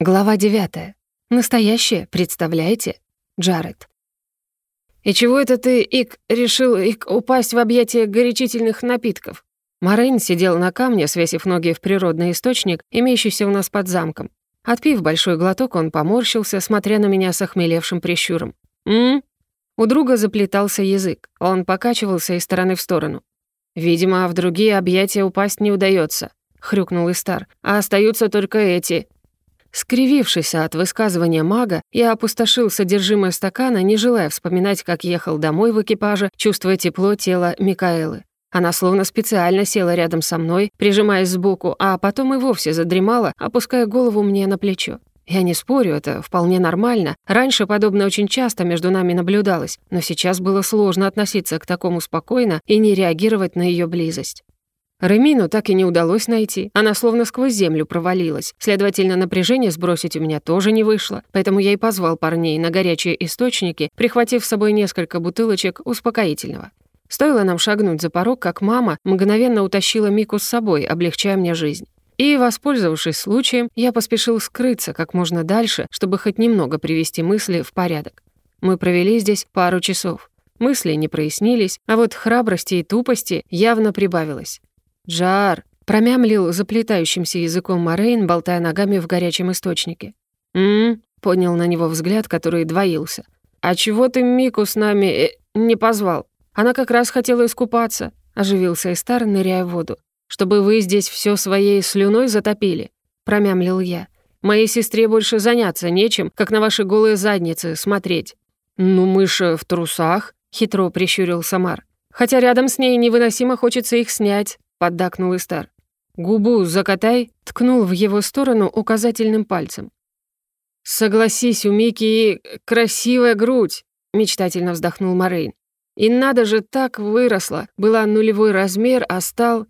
Глава 9. Настоящее, представляете? Джаред. «И чего это ты, Ик, решил, Ик, упасть в объятия горячительных напитков?» Морейн сидел на камне, свесив ноги в природный источник, имеющийся у нас под замком. Отпив большой глоток, он поморщился, смотря на меня с охмелевшим прищуром. «М?», У друга заплетался язык. Он покачивался из стороны в сторону. «Видимо, в другие объятия упасть не удается, хрюкнул Истар. «А остаются только эти, Скривившись от высказывания мага, я опустошил содержимое стакана, не желая вспоминать, как ехал домой в экипаже, чувствуя тепло тела Микаэлы. Она словно специально села рядом со мной, прижимаясь сбоку, а потом и вовсе задремала, опуская голову мне на плечо. Я не спорю, это вполне нормально. Раньше подобное очень часто между нами наблюдалось, но сейчас было сложно относиться к такому спокойно и не реагировать на ее близость. Ремину так и не удалось найти. Она словно сквозь землю провалилась. Следовательно, напряжение сбросить у меня тоже не вышло. Поэтому я и позвал парней на горячие источники, прихватив с собой несколько бутылочек успокоительного. Стоило нам шагнуть за порог, как мама мгновенно утащила Мику с собой, облегчая мне жизнь. И, воспользовавшись случаем, я поспешил скрыться как можно дальше, чтобы хоть немного привести мысли в порядок. Мы провели здесь пару часов. Мысли не прояснились, а вот храбрости и тупости явно прибавилось. «Жар!» — промямлил заплетающимся языком Морейн, болтая ногами в горячем источнике. «М-м-м», поднял на него взгляд, который двоился. «А чего ты Мику с нами э, не позвал? Она как раз хотела искупаться», — оживился Истар, ныряя в воду. «Чтобы вы здесь все своей слюной затопили», — промямлил я. «Моей сестре больше заняться нечем, как на ваши голые задницы смотреть». «Ну мы же в трусах», — хитро прищурил Самар. «Хотя рядом с ней невыносимо хочется их снять поддакнул Истар. «Губу закатай», — ткнул в его сторону указательным пальцем. «Согласись, у Мики красивая грудь», — мечтательно вздохнул Морейн. «И надо же, так выросла. Была нулевой размер, а стал...»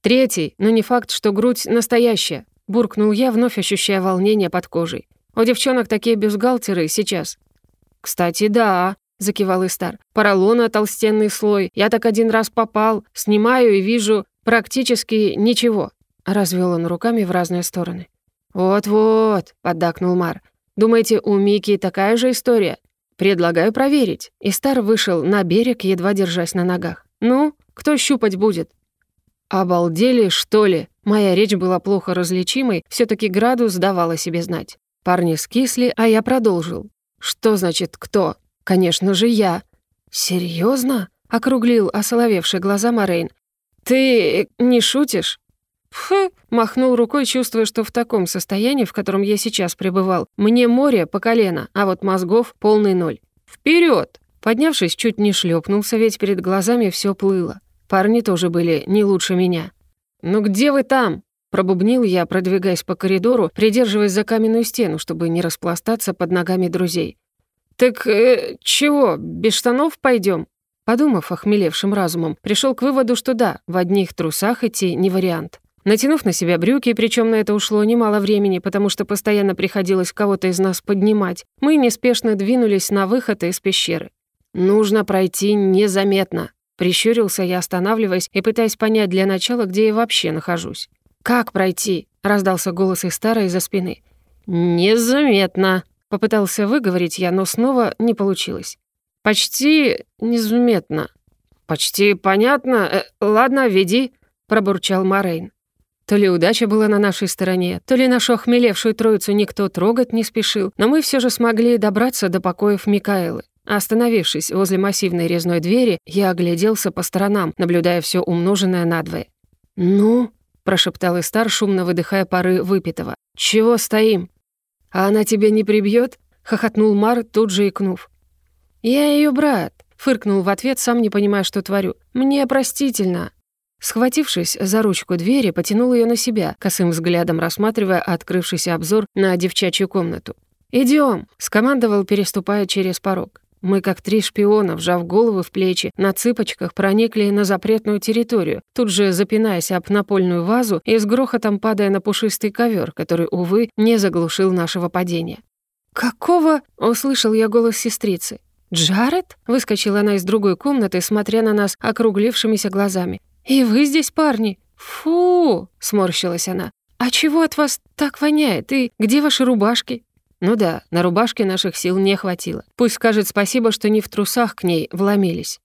«Третий, но не факт, что грудь настоящая», — буркнул я, вновь ощущая волнение под кожей. «У девчонок такие бюстгальтеры сейчас». «Кстати, да», — закивал Истар. «Поролона толстенный слой. Я так один раз попал. Снимаю и вижу «Практически ничего», — развел он руками в разные стороны. «Вот-вот», — поддакнул Мар. «Думаете, у Мики такая же история? Предлагаю проверить». И Стар вышел на берег, едва держась на ногах. «Ну, кто щупать будет?» «Обалдели, что ли?» Моя речь была плохо различимой, все таки градус давала себе знать. Парни скисли, а я продолжил. «Что значит «кто»?» «Конечно же, я». «Серьёзно?» — округлил осоловевшие глаза Морейн. «Ты не шутишь?» «Фу!» — махнул рукой, чувствуя, что в таком состоянии, в котором я сейчас пребывал, мне море по колено, а вот мозгов полный ноль. Вперед! Поднявшись, чуть не шлепнулся, ведь перед глазами все плыло. Парни тоже были не лучше меня. «Ну где вы там?» Пробубнил я, продвигаясь по коридору, придерживаясь за каменную стену, чтобы не распластаться под ногами друзей. «Так э, чего, без штанов пойдем? Подумав охмелевшим разумом, пришел к выводу, что да, в одних трусах идти не вариант. Натянув на себя брюки, причем на это ушло немало времени, потому что постоянно приходилось кого-то из нас поднимать, мы неспешно двинулись на выход из пещеры. «Нужно пройти незаметно», — прищурился я, останавливаясь и пытаясь понять для начала, где я вообще нахожусь. «Как пройти?» — раздался голос из старой за спины. «Незаметно», — попытался выговорить я, но снова не получилось. «Почти незаметно». «Почти понятно. Э, ладно, веди», — пробурчал Морейн. То ли удача была на нашей стороне, то ли нашу охмелевшую троицу никто трогать не спешил, но мы все же смогли добраться до покоев Микаэлы. Остановившись возле массивной резной двери, я огляделся по сторонам, наблюдая все умноженное надвое. «Ну?» — прошептал Истар, шумно выдыхая пары выпитого. «Чего стоим?» «А она тебя не прибьет? хохотнул Мар, тут же икнув. «Я ее брат», — фыркнул в ответ, сам не понимая, что творю. «Мне простительно». Схватившись за ручку двери, потянул ее на себя, косым взглядом рассматривая открывшийся обзор на девчачью комнату. Идем, скомандовал, переступая через порог. Мы, как три шпиона, вжав головы в плечи, на цыпочках проникли на запретную территорию, тут же запинаясь об напольную вазу и с грохотом падая на пушистый ковер, который, увы, не заглушил нашего падения. «Какого?» — услышал я голос сестрицы. «Джаред?» — выскочила она из другой комнаты, смотря на нас округлившимися глазами. «И вы здесь, парни?» «Фу!» — сморщилась она. «А чего от вас так воняет? И где ваши рубашки?» «Ну да, на рубашке наших сил не хватило. Пусть скажет спасибо, что не в трусах к ней вломились».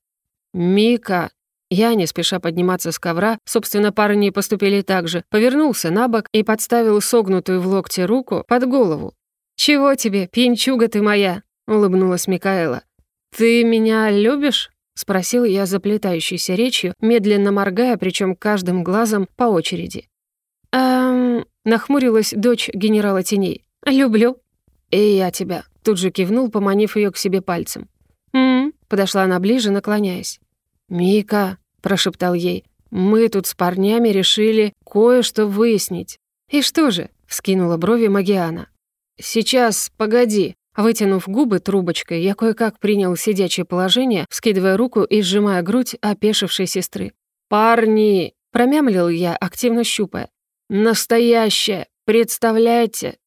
«Мика!» Я, не спеша подниматься с ковра, собственно, парни поступили так же, повернулся на бок и подставил согнутую в локте руку под голову. «Чего тебе, пьянчуга ты моя?» — улыбнулась Микаэла. «Ты меня любишь?» — спросил я заплетающейся речью, медленно моргая, причем каждым глазом по очереди. «Эм...» — нахмурилась дочь генерала теней. «Люблю». «И я тебя», — тут же кивнул, поманив ее к себе пальцем. «М-м», подошла она ближе, наклоняясь. «Мика», — прошептал ей, — «мы тут с парнями решили кое-что выяснить». «И что же?» — вскинула брови Магиана. «Сейчас, погоди». Вытянув губы трубочкой, я кое-как принял сидячее положение, вскидывая руку и сжимая грудь опешившей сестры. «Парни!» — промямлил я, активно щупая. «Настоящее! Представляете?